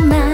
满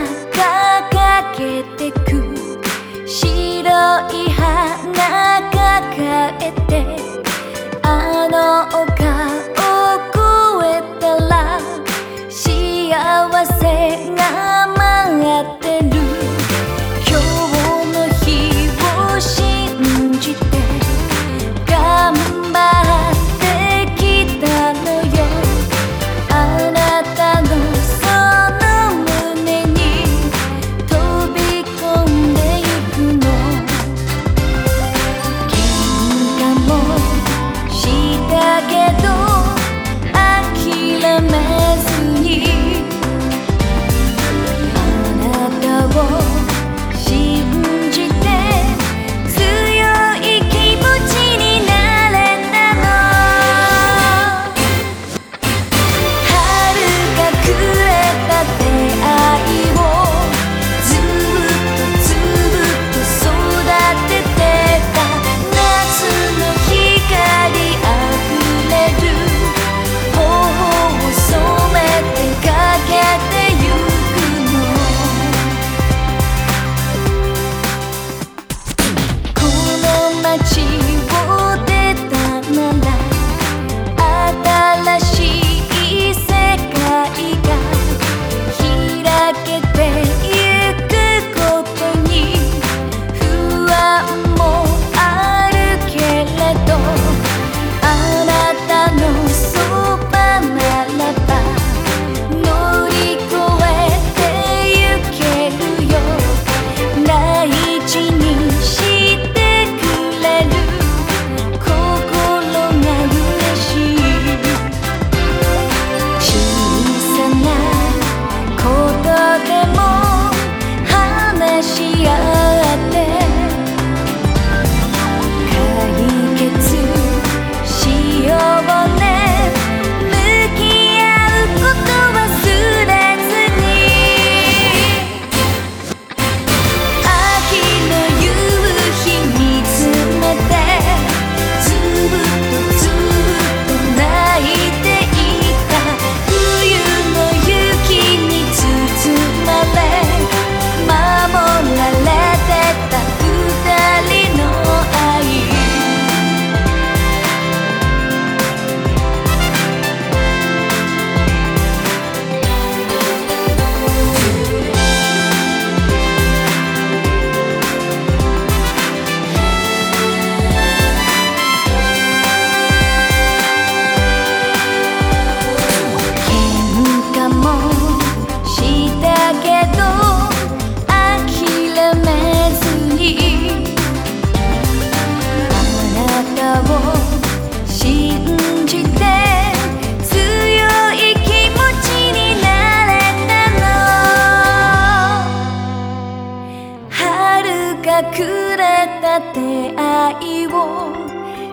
くれた出会いを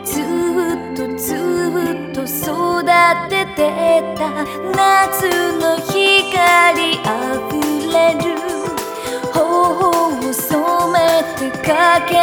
ずっとずっと育ててた夏の光あふれる。頬を染めてかけ